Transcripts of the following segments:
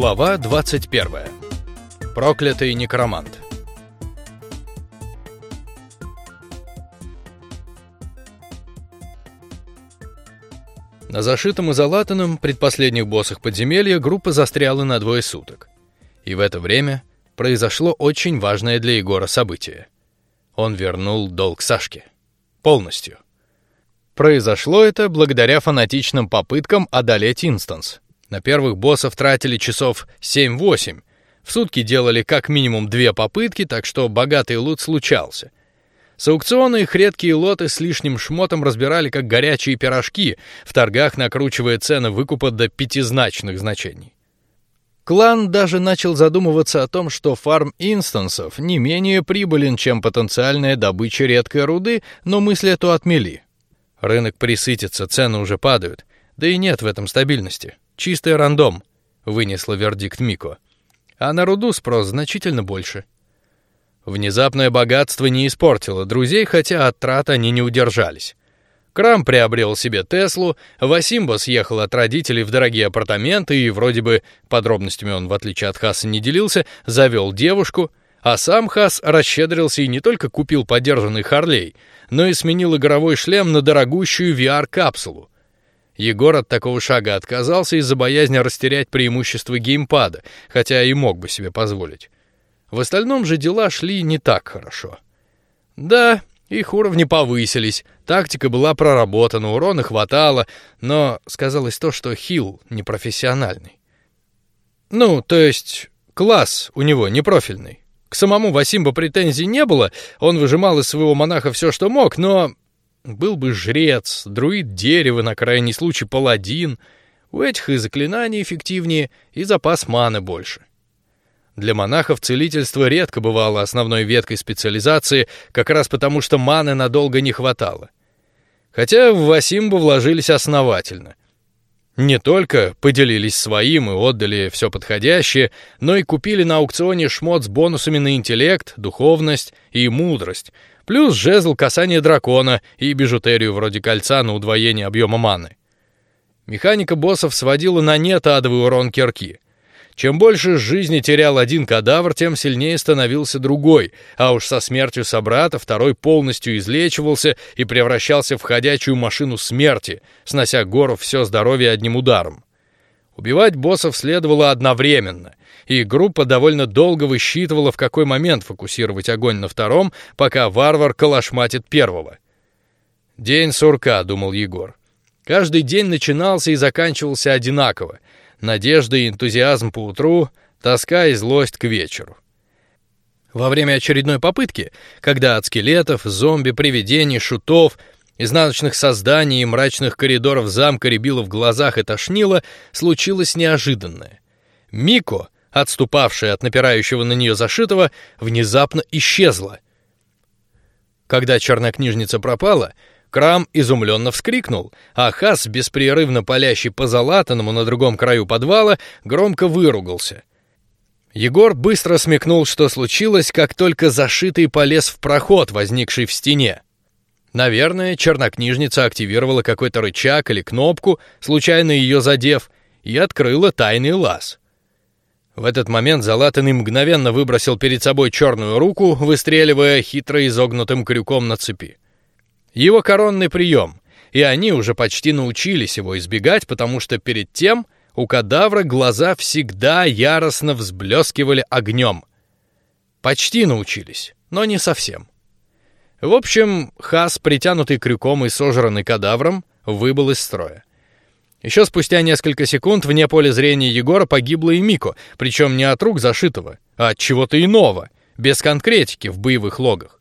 Глава 21. Проклятый некромант. На зашитом и залатанном предпоследних боссах подземелья группа застряла на двое суток. И в это время произошло очень важное для Егора событие. Он вернул долг Сашке. Полностью. Произошло это благодаря фанатичным попыткам одолеть Инстанс. На первых боссов тратили часов 7-8. В сутки делали как минимум две попытки, так что богатый лут случался. С аукциона их редкие лоты с лишним шмотом разбирали как горячие пирожки, в торгах накручивая цены выкупа до пятизначных значений. Клан даже начал задумываться о том, что фарм инстансов не менее прибылен, чем потенциальная добыча редкой руды, но мысль эту отмели. Рынок присытится, цены уже падают, да и нет в этом стабильности. Чистый рандом, вынесла вердикт Мико. А на руду спрос значительно больше. Внезапное богатство не испортило друзей, хотя от трат они не удержались. Крам приобрел себе Теслу, Васимба съехал от родителей в дорогие апартаменты и вроде бы подробностями он в отличие от Хаса не делился, завел девушку, а сам Хас расщедрился и не только купил подержанный Харлей, но и сменил игровой шлем на дорогущую VR-капсулу. Егор от такого шага отказался из-за боязни растерять преимущество геймпада, хотя и мог бы себе позволить. В остальном же дела шли не так хорошо. Да, их уровни повысились, тактика была проработана, урона хватало, но сказалось то, что хил непрофессиональный. Ну, то есть класс у него непрофильный. К самому Васимбу претензий не было, он выжимал из своего монаха все, что мог, но был бы жрец, друид дерева, на крайний случай паладин. У этих и заклинания эффективнее, и запас маны больше. Для монахов целительство редко бывало основной веткой специализации, как раз потому, что маны надолго не хватало. Хотя в Васимбу вложились основательно. Не только поделились своим и отдали все подходящее, но и купили на аукционе шмот с бонусами на интеллект, духовность и мудрость, плюс жезл касания дракона и бижутерию вроде кольца на удвоение объема маны. Механика боссов сводила на нет адовый урон кирки. Чем больше жизни терял один кадавр, тем сильнее становился другой, а уж со смертью собрата второй полностью излечивался и превращался в ходячую машину смерти, снося гору все здоровье одним ударом. Убивать боссов следовало одновременно, и группа довольно долго высчитывала, в какой момент фокусировать огонь на втором, пока варвар калашматит первого. День сурка, думал Егор. Каждый день начинался и заканчивался одинаково: надежда и энтузиазм по утру, тоска и злость к вечеру. Во время очередной попытки, когда от скелетов, зомби, привидений, шутов, изнаночных созданий и мрачных коридоров замка рябило в глазах и тошнило, случилось неожиданное. Мико отступавшая от напирающего на нее зашитого, внезапно исчезла. Когда чернокнижница пропала, Крам изумленно вскрикнул, а Хас, беспрерывно палящий по залатанному на другом краю подвала, громко выругался. Егор быстро смекнул, что случилось, как только зашитый полез в проход, возникший в стене. Наверное, чернокнижница активировала какой-то рычаг или кнопку, случайно ее задев, и открыла тайный лаз. В этот момент Залатанный мгновенно выбросил перед собой черную руку, выстреливая хитро изогнутым крюком на цепи. Его коронный прием, и они уже почти научились его избегать, потому что перед тем у кадавра глаза всегда яростно взблескивали огнем. Почти научились, но не совсем. В общем, Хас, притянутый крюком и сожранный кадавром, выбыл из строя. Еще спустя несколько секунд вне поля зрения Егора погибла и Мико, причем не от рук зашитого, а от чего-то иного, без конкретики в боевых логах.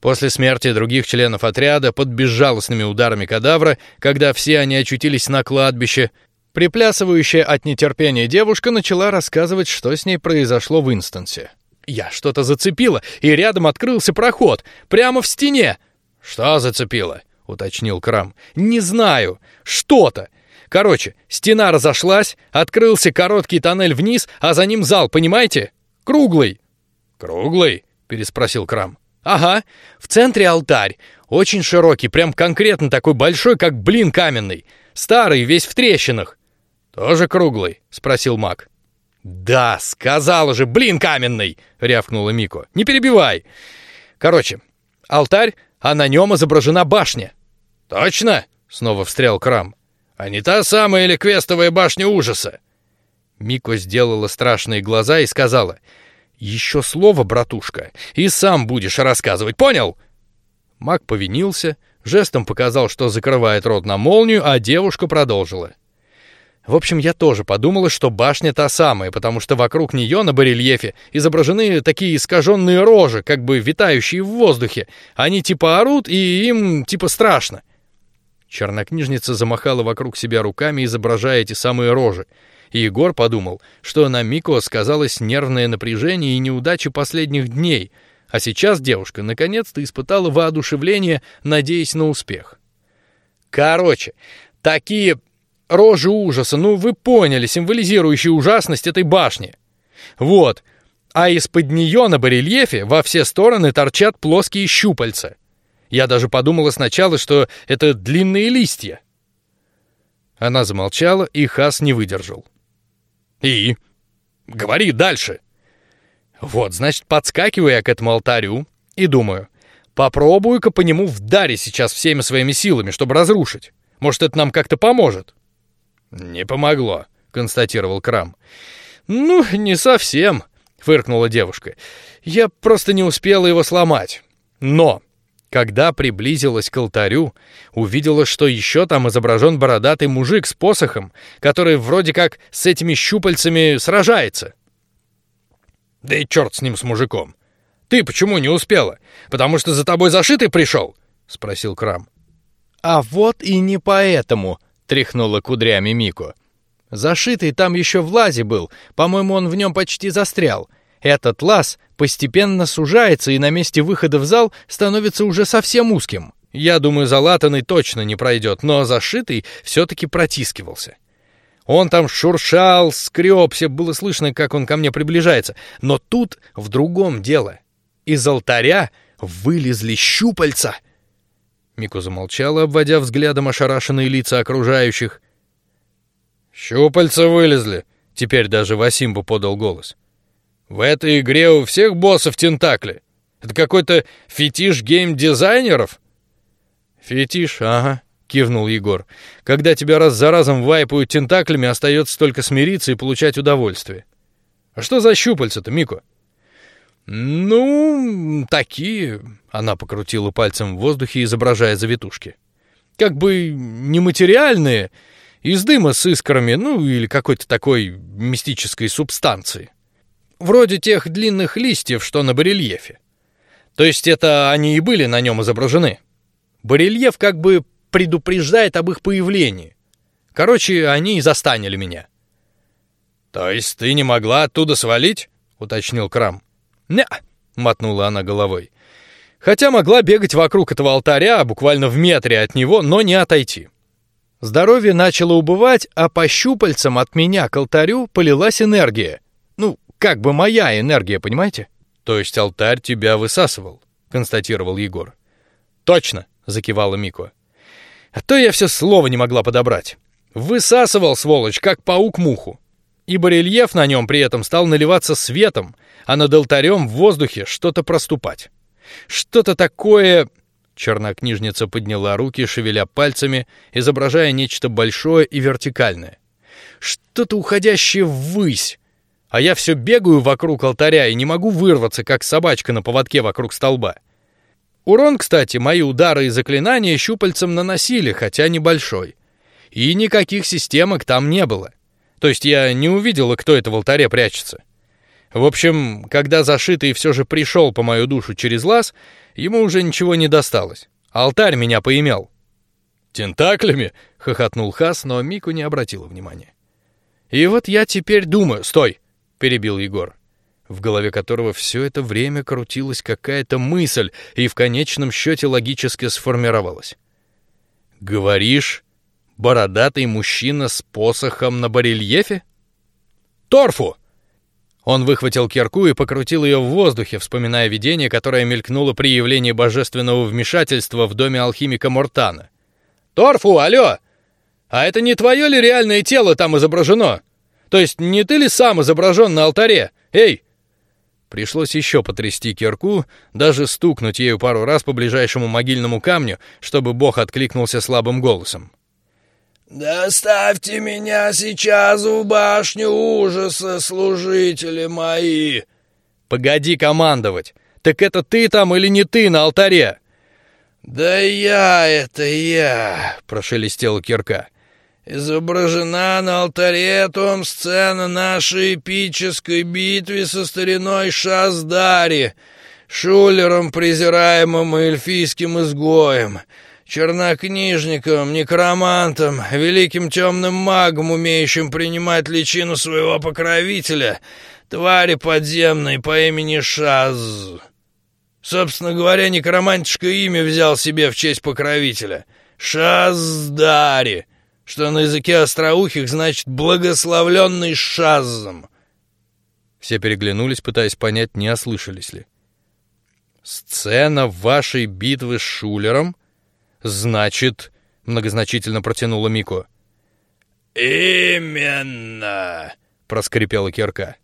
После смерти других членов отряда под безжалостными ударами кадавра, когда все они очутились на кладбище, приплясывающая от нетерпения девушка начала рассказывать, что с ней произошло в инстансе. Я что-то зацепила, и рядом открылся проход, прямо в стене. Что зацепило? уточнил Крам. Не знаю, что-то. Короче, стена разошлась, открылся короткий тоннель вниз, а за ним зал, понимаете? Круглый. Круглый? переспросил Крам. Ага, в центре алтарь, очень широкий, прям конкретно такой большой, как блин каменный, старый, весь в трещинах. Тоже круглый? спросил Мак. Да, сказала же, блин, каменный, рявкнула Мико. Не перебивай. Короче, алтарь, а на нем изображена башня. Точно? Снова встрял Крам. А не та самая или квестовая башня ужаса? Мико сделала страшные глаза и сказала: еще слово, братушка, и сам будешь рассказывать, понял? Мак повинился, жестом показал, что закрывает рот на молнию, а девушка продолжила. В общем, я тоже подумала, что башня та самая, потому что вокруг нее на барельефе изображены такие искаженные рожи, как бы витающие в воздухе. Они типа орут, и им типа страшно. Чернокнижница замахала вокруг себя руками, изображая эти самые рожи. И Егор подумал, что на Мико сказалось нервное напряжение и неудачи последних дней, а сейчас девушка наконец-то испытала воодушевление, надеясь на успех. Короче, такие рожи ужаса, ну вы поняли, символизирующие ужасность этой башни. Вот, а из-под нее на барельефе во все стороны торчат плоские щупальца. Я даже подумала сначала, что это длинные листья. Она замолчала, и Хас не выдержал. И? Говори дальше. Вот, значит, подскакиваю я к этому алтарю и думаю, попробую-ка по нему вдарить сейчас всеми своими силами, чтобы разрушить. Может, это нам как-то поможет? Не помогло, констатировал Крам. Ну, не совсем, фыркнула девушка. Я просто не успела его сломать. Но когда приблизилась к алтарю, увидела, что еще там изображен бородатый мужик с посохом, который вроде как с этими щупальцами сражается. Да и черт с ним с мужиком. Ты почему не успела? Потому что за тобой зашитый пришел? спросил Крам. А вот и не поэтому, тряхнула кудрями Мико. Зашитый там еще в лазе был, по-моему, он в нем почти застрял. Этот лаз постепенно сужается и на месте выхода в зал становится уже совсем узким. Я думаю, залатанный точно не пройдет, но зашитый все-таки протискивался. Он там шуршал, скребся, было слышно, как он ко мне приближается. Но тут в другом дело. Из алтаря вылезли щупальца. Мико замолчала, обводя взглядом ошарашенные лица окружающих. Щупальца вылезли. Теперь даже Васимбу подал голос. В этой игре у всех боссов тентакли. Это какой-то фетиш гейм-дизайнеров? Фетиш, ага, кивнул Егор. Когда тебя раз за разом вайпают тентаклями, остается только смириться и получать удовольствие. А что за щупальца-то, Мико? Ну, такие. Она покрутила пальцем в воздухе, изображая завитушки. Как бы нематериальные, из дыма с искрами, ну или какой-то такой мистической субстанции вроде тех длинных листьев, что на барельефе. То есть это они и были на нем изображены. Барельеф как бы предупреждает об их появлении. Короче, они и застанили меня. То есть ты не могла оттуда свалить? уточнил Крам. Не, мотнула она головой. Хотя могла бегать вокруг этого алтаря, буквально в метре от него, но не отойти. Здоровье начало убывать, а по щупальцам от меня к алтарю полилась энергия. Ну, как бы моя энергия, понимаете? То есть алтарь тебя высасывал, констатировал Егор. Точно, закивала Мико. А то я все слово не могла подобрать. Высасывал сволочь, как паук муху. И барельеф на нем при этом стал наливаться светом, а над алтарем в воздухе что-то проступать. Что-то такое. Чернокнижница подняла руки, шевеля пальцами, изображая нечто большое и вертикальное. Что-то уходящее ввысь, а я все бегаю вокруг алтаря и не могу вырваться, как собачка на поводке вокруг столба. Урон, кстати, мои удары и заклинания щупальцем наносили, хотя небольшой. И никаких системок там не было. То есть я не увидела, кто это в алтаре прячется. В общем, когда зашитый все же пришел по мою душу через лаз, ему уже ничего не досталось. Алтарь меня поимел. Тентаклями, хохотнул Хас, но Мику не обратила внимания. И вот я теперь думаю, стой, перебил Егор, в голове которого все это время крутилась какая-то мысль и в конечном счете логически сформировалась. Говоришь, бородатый мужчина с посохом на барельефе? Торфу! Он выхватил кирку и покрутил ее в воздухе, вспоминая видение, которое мелькнуло при явлении божественного вмешательства в доме алхимика Мортана. Торфу, алло! А это не твое ли реальное тело там изображено? То есть не ты ли сам изображен на алтаре? Эй!» Пришлось еще потрясти кирку, даже стукнуть ею пару раз по ближайшему могильному камню, чтобы бог откликнулся слабым голосом. «Доставьте меня сейчас в башню ужаса, служители мои!» «Погоди командовать! Так это ты там или не ты на алтаре?» «Да я это я!» — прошелестела кирка. «Изображена на алтаре том сцена нашей эпической битвы со стариной Шаздари, шулером, презираемым эльфийским изгоем» чернокнижником, некромантом, великим темным магом, умеющим принимать личину своего покровителя, твари подземной по имени Шаз. Собственно говоря, некромантишка имя взял себе в честь покровителя. Шаздари, что на языке остроухих значит «благословленный Шазом». Все переглянулись, пытаясь понять, не ослышались ли. «Сцена вашей битвы с Шулером?» «Значит...» — многозначительно протянула Мико. «Именно!» — проскрипела кирка.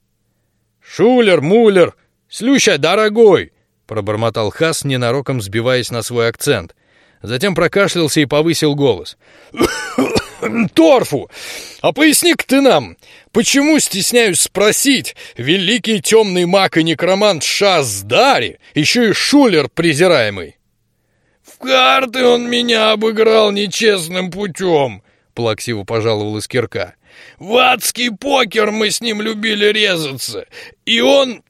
«Шулер, мулер, слюща, дорогой!» — пробормотал Хас, ненароком сбиваясь на свой акцент. Затем прокашлялся и повысил голос. «Торфу! А поясни-ка ты нам, почему, стесняюсь спросить, великий темный маг и некромант Шаздари, еще и шулер презираемый?» Карты он меня обыграл нечестным путем!» — плаксиво пожаловалась кирка. «В адский покер мы с ним любили резаться, и он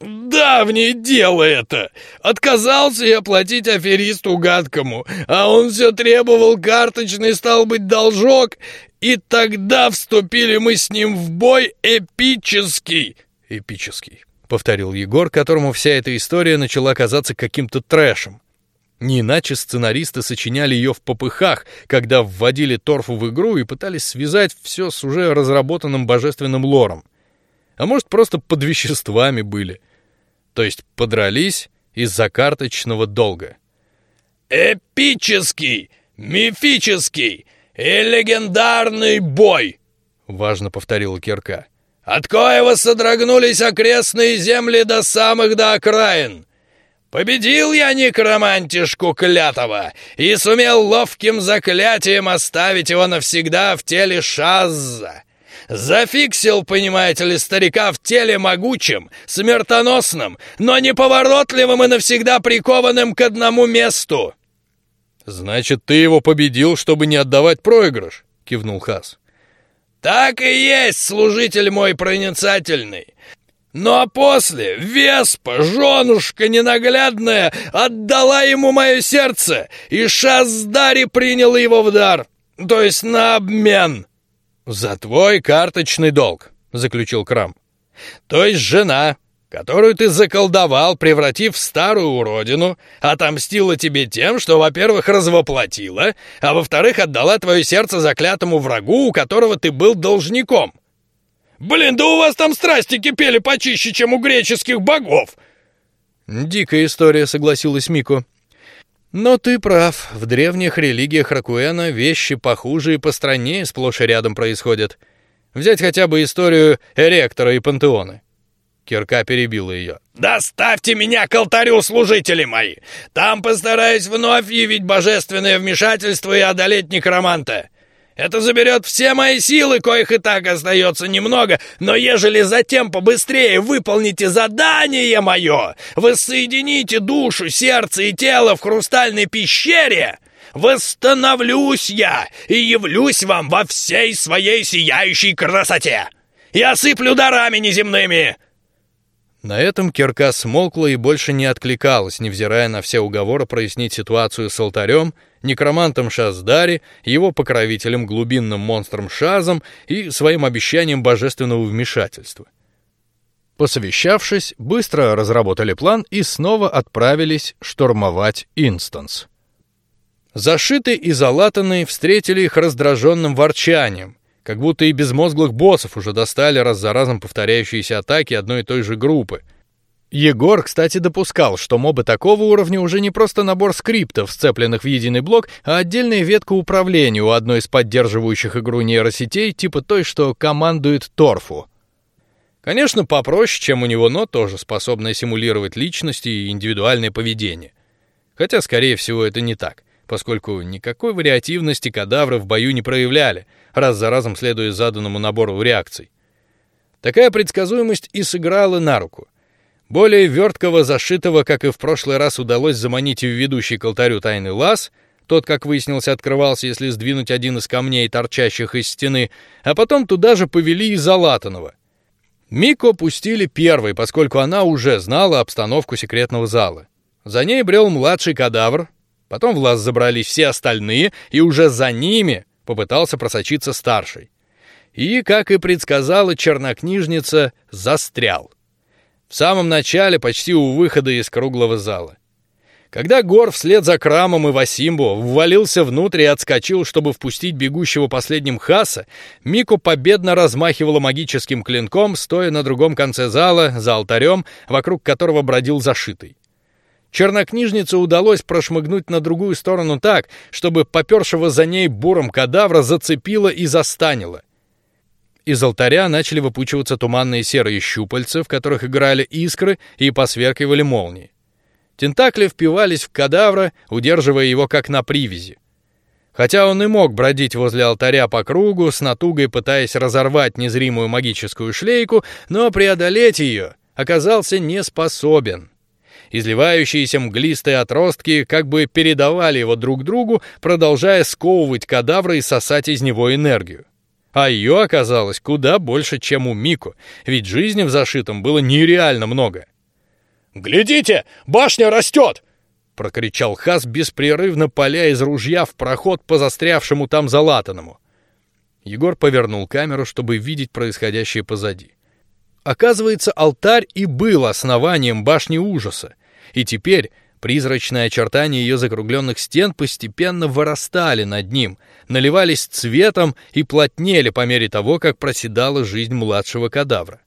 давнее дело это. Отказался я платить аферисту гадкому, а он все требовал карточный, стал быть, должок, и тогда вступили мы с ним в бой эпический. Эпический, повторил Егор, которому вся эта история начала казаться каким-то трэшем. Не иначе сценаристы сочиняли ее в попыхах, когда вводили торфу в игру и пытались связать все с уже разработанным божественным лором. А может, просто под веществами были. То есть подрались из-за карточного долга. «Эпический, мифический и легендарный бой!» — важно повторила Кирка. «От коего содрогнулись окрестные земли до самых до окраин!» Победил я некромантишку клятого и сумел ловким заклятием оставить его навсегда в теле Шазза. Зафиксил, понимаете ли, старика в теле могучим, смертоносным, но неповоротливым и навсегда прикованным к одному месту. «Значит, ты его победил, чтобы не отдавать проигрыш?» — кивнул Хас. «Так и есть, служитель мой проницательный. Ну а после Веспа, женушка ненаглядная, отдала ему мое сердце, и Шаздари принял его в дар, то есть на обмен. За твой карточный долг, заключил Крам. То есть жена, которую ты заколдовал, превратив в старую уродину, отомстила тебе тем, что, во-первых, развоплотила, а во-вторых, отдала твое сердце заклятому врагу, у которого ты был должником. Блин, да у вас там страсти кипели почище, чем у греческих богов!» «Дикая история», — согласилась Мико. «Но ты прав. В древних религиях Ракуэна вещи похуже и постраннее сплошь и рядом происходят. Взять хотя бы историю Эректора и Пантеона». Кирка перебила ее. «Доставьте меня к алтарю, служители мои! Там постараюсь вновь явить божественное вмешательство и одолеть некроманта. Это заберет все мои силы, коих и так остается немного, но ежели затем побыстрее выполните задание мое, воссоедините душу, сердце и тело в хрустальной пещере, восстановлюсь я и явлюсь вам во всей своей сияющей красоте и осыплю дарами неземными». На этом кирка смолкла и больше не откликалась, невзирая на все уговоры прояснить ситуацию с алтарем некромантом Шаздари, его покровителем глубинным монстром Шазом и своим обещанием божественного вмешательства. Посовещавшись, быстро разработали план и снова отправились штурмовать Инстанс. Зашитые и залатанные встретили их раздраженным ворчанием, как будто и безмозглых боссов уже достали раз за разом повторяющиеся атаки одной и той же группы. Егор, кстати, допускал, что мобы такого уровня уже не просто набор скриптов, сцепленных в единый блок, а отдельная ветка управления у одной из поддерживающих игру нейросетей, типа той, что командует торфу. Конечно, попроще, чем у него, но тоже способная симулировать личность и индивидуальное поведение. Хотя, скорее всего, это не так, поскольку никакой вариативности кадавры в бою не проявляли, раз за разом следуя заданному набору реакций. Такая предсказуемость и сыграла на руку. Более верткого зашитого, как и в прошлый раз, удалось заманить в ведущий к алтарю тайный лаз. Тот, как выяснилось, открывался, если сдвинуть один из камней, торчащих из стены, а потом туда же повели и Залатанова. Мико пустили первой, поскольку она уже знала обстановку секретного зала. За ней брел младший кадавр, потом в лаз забрались все остальные, и уже за ними попытался просочиться старший. И, как и предсказала чернокнижница, застрял в самом начале, почти у выхода из круглого зала. Когда Гор вслед за Крамом и Васимбо ввалился внутрь и отскочил, чтобы впустить бегущего последним Хаса, Мико победно размахивала магическим клинком, стоя на другом конце зала, за алтарем, вокруг которого бродил зашитый. Чернокнижнице удалось прошмыгнуть на другую сторону так, чтобы попершего за ней буром кадавра зацепило и застанило — из алтаря начали выпучиваться туманные серые щупальца, в которых играли искры и посверкивали молнии. Тентакли впивались в кадавра, удерживая его как на привязи. Хотя он и мог бродить возле алтаря по кругу, с натугой пытаясь разорвать незримую магическую шлейку, но преодолеть ее оказался не способен. Изливающиеся мглистые отростки как бы передавали его друг другу, продолжая сковывать кадавра и сосать из него энергию. А ее оказалось куда больше, чем у Мику, ведь жизни в зашитом было нереально много. «Глядите, башня растет!» — прокричал Хас, беспрерывно поля из ружья в проход по застрявшему там залатанному. Егор повернул камеру, чтобы видеть происходящее позади. Оказывается, алтарь и был основанием башни ужаса, и теперь Призрачные очертания ее закругленных стен постепенно вырастали над ним, наливались цветом и плотнели по мере того, как проседала жизнь младшего кадавра.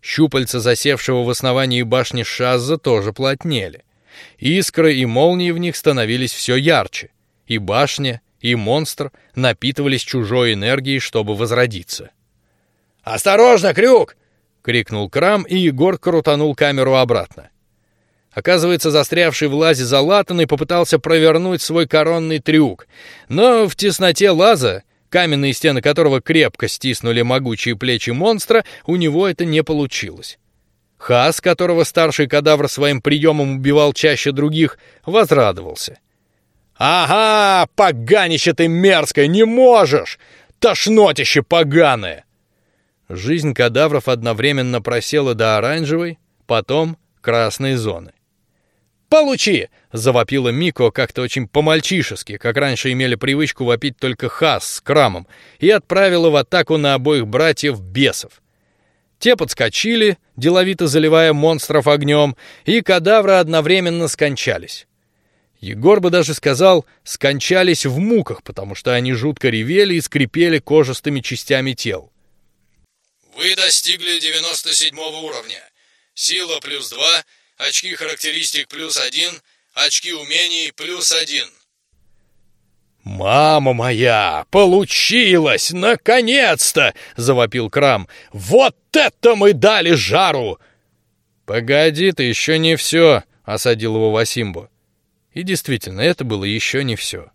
Щупальца засевшего в основании башни Шазза тоже плотнели. Искры и молнии в них становились все ярче, и башня, и монстр напитывались чужой энергией, чтобы возродиться. Осторожно, крюк! Крикнул Крам, и Егор крутанул камеру обратно. Оказывается, застрявший в лазе залатанный попытался провернуть свой коронный трюк, но в тесноте лаза, каменные стены которого крепко стиснули могучие плечи монстра, у него это не получилось. Хас, которого старший кадавр своим приемом убивал чаще других, возрадовался. Ага, поганище ты мерзкое, не можешь, тошнотище поганое. Жизнь кадавров одновременно просела до оранжевой, потом красной зоны. Получи! завопила Мико как-то очень по-мальчишески, как раньше имели привычку вопить только Хас с Крамом, и отправила в атаку на обоих братьев бесов. Те подскочили, деловито заливая монстров огнем, и кадавры одновременно скончались. Егор бы даже сказал, скончались в муках, потому что они жутко ревели и скрипели кожистыми частями тел. Вы достигли 97 уровня. Сила плюс два очки характеристик плюс один, очки умений плюс один. «Мама моя! Получилось! Наконец-то!» — завопил Крам. «Вот это мы дали жару!» «Погоди, ты еще не все!» — осадил его Васимбо. И действительно, это было еще не все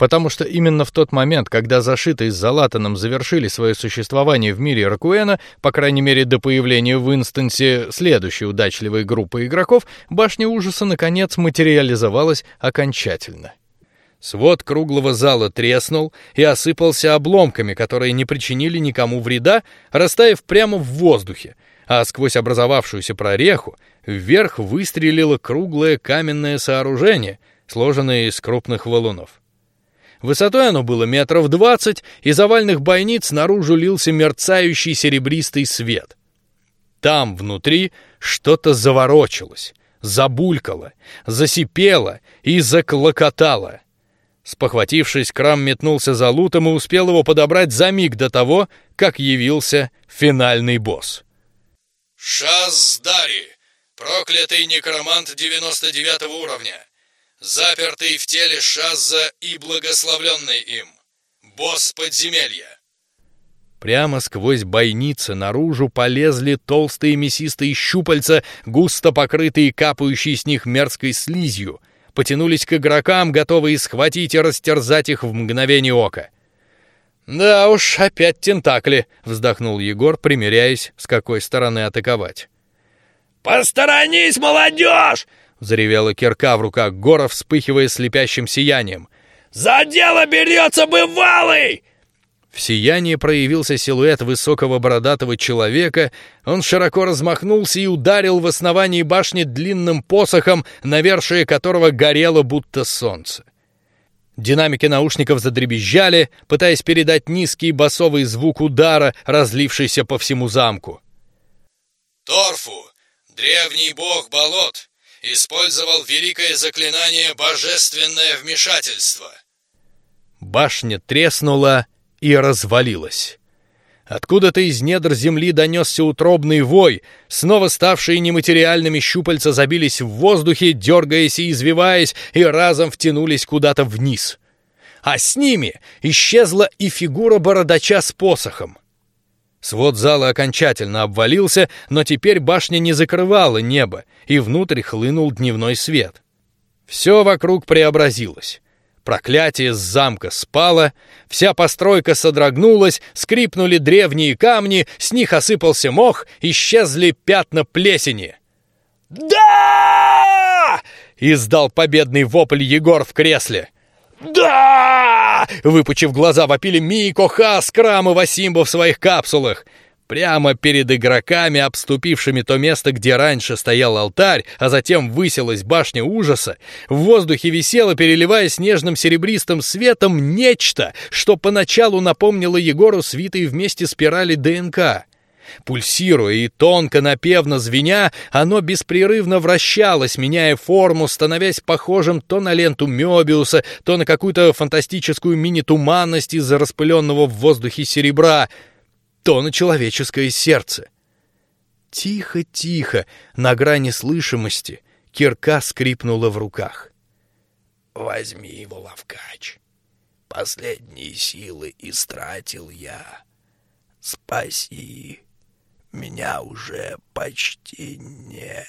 потому что именно в тот момент, когда зашитые с Залатаном завершили свое существование в мире Ракуэна, по крайней мере до появления в инстансе следующей удачливой группы игроков, башня ужаса наконец материализовалась окончательно. Свод круглого зала треснул и осыпался обломками, которые не причинили никому вреда, растаяв прямо в воздухе, а сквозь образовавшуюся прореху вверх выстрелило круглое каменное сооружение, сложенное из крупных валунов. Высотой оно было метров двадцать, из овальных бойниц наружу лился мерцающий серебристый свет. Там внутри что-то заворочилось, забулькало, засипело и заклокотало. Спохватившись, Крам метнулся за лутом и успел его подобрать за миг до того, как явился финальный босс. Шаздари, Проклятый некромант 99 уровня. Запертый в теле Шазза и благословленный им. Босс подземелья. Прямо сквозь бойницы наружу полезли толстые мясистые щупальца, густо покрытые капающей с них мерзкой слизью. Потянулись к игрокам, готовые схватить и растерзать их в мгновение ока. «Да уж, опять тентакли», — вздохнул Егор, примеряясь, с какой стороны атаковать. «Посторонись, молодежь!» — заревела кирка в руках Гора, вспыхивая слепящим сиянием. «За дело берется бывалый!» В сиянии проявился силуэт высокого бородатого человека, он широко размахнулся и ударил в основании башни длинным посохом, навершие которого горело будто солнце. Динамики наушников задребезжали, пытаясь передать низкий басовый звук удара, разлившийся по всему замку. Торфу, древний бог болот, использовал великое заклинание «Божественное вмешательство». Башня треснула, и развалилась. Откуда-то из недр земли донесся утробный вой, снова ставшие нематериальными щупальца забились в воздухе, дергаясь и извиваясь, и разом втянулись куда-то вниз. А с ними исчезла и фигура бородача с посохом. Свод зала окончательно обвалился, но теперь башня не закрывала небо, и внутрь хлынул дневной свет. Все вокруг преобразилось. Проклятие с замка спало, вся постройка содрогнулась, скрипнули древние камни, с них осыпался мох, исчезли пятна плесени. «Да!» — издал победный вопль Егор в кресле. «Да!» — выпучив глаза, вопили Мико, Хас, Крам и Васимба в своих капсулах. Прямо перед игроками, обступившими то место, где раньше стоял алтарь, а затем высилась башня ужаса, в воздухе висело, переливаясь нежным серебристым светом, нечто, что поначалу напомнило Егору свитые вместе спирали ДНК. Пульсируя и тонко напевно звеня, оно беспрерывно вращалось, меняя форму, становясь похожим то на ленту Мёбиуса, то на какую-то фантастическую мини-туманность из-за распыленного в воздухе серебра — то на человеческое сердце. Тихо, тихо, на грани слышимости, кирка скрипнула в руках. «Возьми его, Лавкач. Последние силы истратил я. Спаси. Меня уже почти нет».